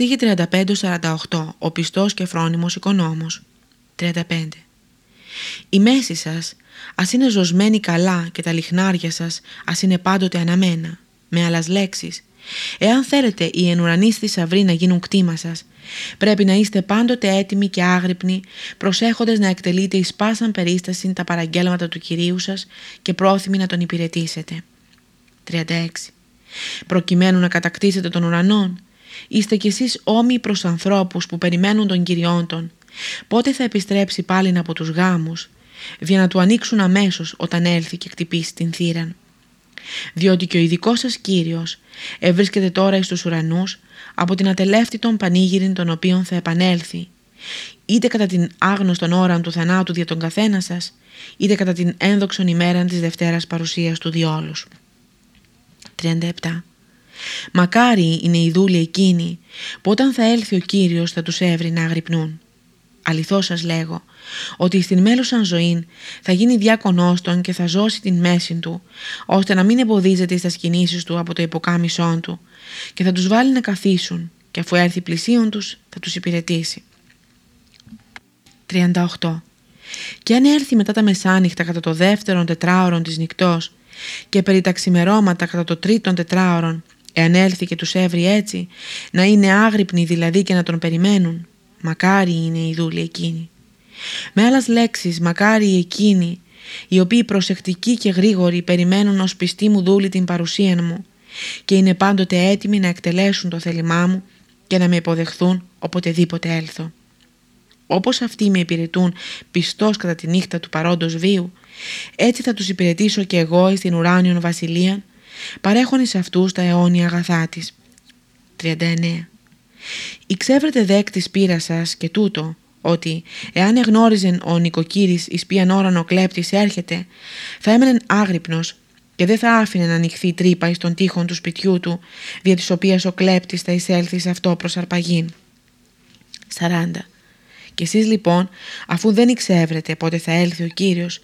Στίχη 35-48 Ο πιστός και φρόνιμος οικονόμος 35 Η μέση σας ας είναι ζωσμένη καλά και τα λιχνάρια σας ας είναι πάντοτε αναμένα με άλλες λέξεις Εάν θέλετε οι ενουρανείς θησαυροί να γίνουν κτήμα σας, πρέπει να είστε πάντοτε έτοιμοι και άγρυπνοι, προσέχοντες να εκτελείτε εις πάσαν περίσταση τα παραγγέλματα του Κυρίου σας και πρόθυμοι να τον υπηρετήσετε. 36. Προκειμένου να κατακτήσετε τον ουρανόν, είστε κι εσείς όμοιοι προς ανθρώπους που περιμένουν τον Κυριόν των. Πότε θα επιστρέψει πάλι από τους γάμους, για να του ανοίξουν αμέσως όταν έλθει και χτυπήσει την θύραν διότι και ο ειδικός σας Κύριος ευρίσκεται τώρα εις τους ουρανούς από την ατελεύτητον πανήγυριν τον οποίον θα επανέλθει είτε κατά την άγνωστον ώρα του θανάτου δια τον καθένα σας είτε κατά την ένδοξον ημέραν της Δευτέρας παρουσίας του διόλους. 37. Μακάρι είναι οι δούλοι εκείνοι που όταν θα έλθει ο Κύριος θα τους έβρει να αγρυπνούν. Αληθώς σας λέγω ότι στην μέλουσαν ζωή θα γίνει διάκονός των και θα ζώσει την μέση του, ώστε να μην εμποδίζεται στα κινήσεις του από το υποκάμισόν του και θα τους βάλει να καθίσουν και αφού έρθει πλησίον τους θα τους υπηρετήσει. 38. Και αν έρθει μετά τα μεσάνυχτα κατά το δεύτερον τετράωρον της νυχτός και περί τα ξημερώματα κατά το τρίτον τετράωρον, εάν έλθει και τους έβρει έτσι, να είναι άγρυπνοι δηλαδή και να τον περιμένουν, μακάρι είναι η δούλη εκείνη. Με άλλες λέξεις, μακάρι εκείνοι οι οποίοι προσεκτικοί και γρήγοροι περιμένουν ως πιστή μου δούλη την παρουσία μου και είναι πάντοτε έτοιμοι να εκτελέσουν το θέλημά μου και να με υποδεχθούν οποτεδήποτε έλθω. Όπως αυτοί με υπηρετούν πιστός κατά τη νύχτα του παρόντος βίου, έτσι θα τους υπηρετήσω και εγώ στην ουράνιον βασιλεία, παρέχονη σε αυτούς τα αιώνια αγαθά της. 39. Υξεύρετε δέκτης πείρα σας και τούτο, ότι εάν εγνώριζεν ο νοικοκύρης εις ποιαν ώραν ο κλέπτης έρχεται, θα έμενε άγρυπνος και δεν θα άφηνε να ανοιχθεί τρύπα εις τον τείχον του σπιτιού του, δια της οποίας ο κλέπτης θα εισέλθει σε αυτό προς αρπαγήν. 40. Και εσείς λοιπόν, αφού δεν εξεύρετε πότε θα έλθει ο Κύριος,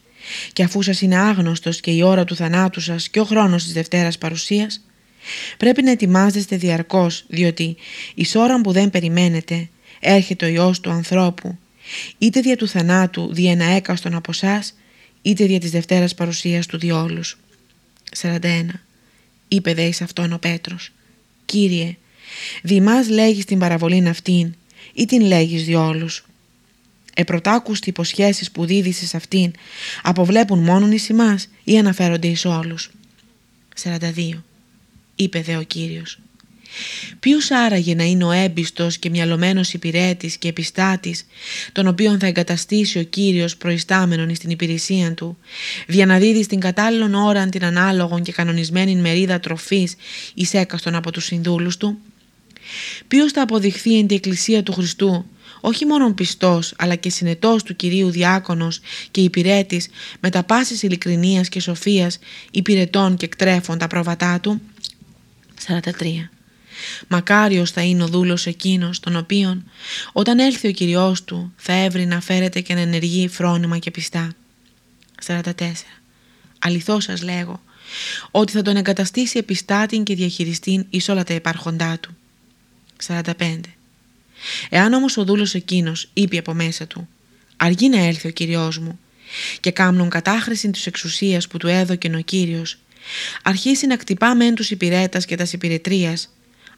και αφού σας είναι άγνωστος και η ώρα του θανάτου σας και ο χρόνος της Δευτέρας παρουσίας, πρέπει να ετοιμάζεστε διαρκώς, διότι εις ώρα που δεν περιμένετε, έρχεται ο Υιός του ανθρώπου, είτε δια του θανάτου δια ένα έκαστον από εσάς, είτε δια της Δευτέρας παρουσίας του διόλους. 41. Είπε δε εις αυτόν ο Πέτρος «Κύριε, δημάς λέγεις την παραβολήν αυτήν ή την λέγεις διόλους» Επρωτάκουστη υποσχέσεις που δίδυσες αυτήν αποβλέπουν μόνον εις εμάς ή αναφέρονται εις όλους. 42. Είπε δε ο Κύριος Ποιος άραγε να είναι ο έμπιστος και μυαλωμένος υπηρέτης και επιστάτης, τον οποίον θα εγκαταστήσει ο Κύριος προϊστάμενον στην υπηρεσία του, διαναδίδει στην κατάλληλον ώρα την ανάλογον και κανονισμένη μερίδα τροφής εις έκαστον από τους συνδούλους του; Ποιος θα αποδειχθεί εν τη Εκκλησία του Χριστού, όχι μόνο πιστός αλλά και συνετός του Κυρίου Διάκονος και υπηρέτης με τα πάσης ειλικρινίας και σοφίας υπηρετών και εκτρέφων τα πρόβατά του. 43. Μακάριος θα είναι ο δούλος εκείνος, τον οποίον όταν έλθει ο Κυριός του θα έβρει να φέρεται και να ενεργεί φρόνημα και πιστά. 44. Αληθώς σας λέγω ότι θα τον εγκαταστήσει επιστάτην και διαχειριστήν εις όλα τα υπάρχοντά του. 45. Εάν όμως ο δούλος εκείνος είπε από μέσα του «Αργεί να έλθει ο Κυριός μου» και κάμνουν κατάχρηση της εξουσίας που του έδωκε ο Κύριος, αρχίσει να κτυπά μεν τους υπηρέτας και τας υπηρετρίας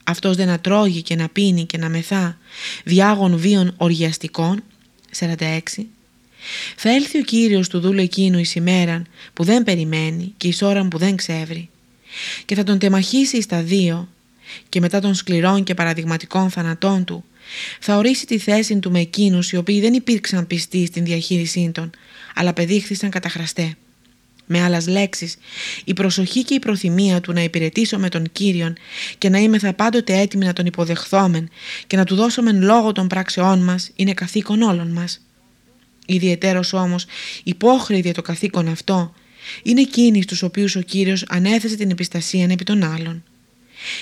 αυτός δεν να τρώγει και να πίνει και να μεθά διάγων βίων οργιαστικών 46 θα έλθει ο Κύριος του δούλου εκείνου εις ημέραν που δεν περιμένει και εις ώραν που δεν ξεύρει και θα τον τεμαχίσει στα δύο και μετά των σκληρών και παραδειγματικών θανατών του θα ορίσει τη θέση του με εκείνους οι οποίοι δεν υπήρξαν πιστοί στην διαχείρισή των αλλά πεδείχθησαν καταχραστέ. Με άλλες λέξεις, η προσοχή και η προθυμία του να υπηρετήσω με τον Κύριον και να είμαι θα πάντοτε έτοιμοι να τον υποδεχθόμεν και να του δώσομεν λόγο των πράξεών μας είναι καθήκον όλων μας. Ιδιαιτέρως όμως υπόχρεη για το καθήκον αυτό είναι εκείνοι στους οποίους ο Κύριος ανέθεσε την επιστασία επί των άλλων.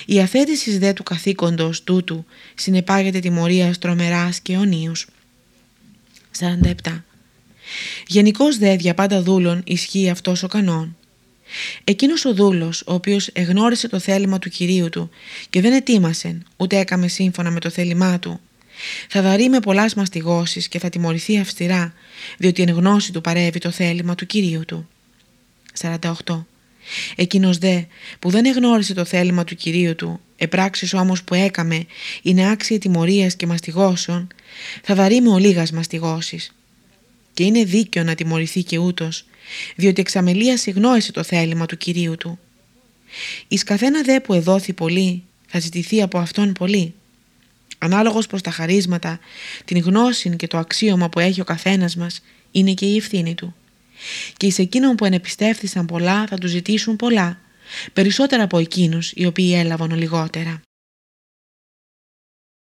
Η αθέτηση δε του καθήκοντος τούτου συνεπάγεται τιμωρία τρομεράς και αιωνίους. 47. Γενικώς δε για πάντα δούλων ισχύει αυτός ο κανόν. Εκείνος ο δούλος, ο οποίος εγνώρισε το θέλημα του Κυρίου του και δεν ετοίμασε, ούτε έκαμε σύμφωνα με το θέλημά του, θα δαρεί με πολλάς μαστιγώσεις και θα τιμωρηθεί αυστηρά, διότι εν γνώση του παρεύει το θέλημα του Κυρίου του. 48. Εκείνος δε που δεν εγνώρισε το θέλημα του Κυρίου του, επράξεις όμως που έκαμε είναι άξια τιμωρίας και μαστιγώσεων, θα δαρεί με ολίγας μαστιγώσεις. Και είναι δίκαιο να τιμωρηθεί και ούτως, διότι εξαμελία γνώρισε το θέλημα του Κυρίου του. Εις καθένα δε που εδόθη πολύ, θα ζητηθεί από αυτόν πολύ. Ανάλογος προς τα χαρίσματα, την γνώση και το αξίωμα που έχει ο καθένας μας, είναι και η ευθύνη του. Και εις εκείνον που ενεπιστεύθησαν πολλά θα τους ζητήσουν πολλά, περισσότερα από εκείνους οι οποίοι έλαβαν λιγότερα.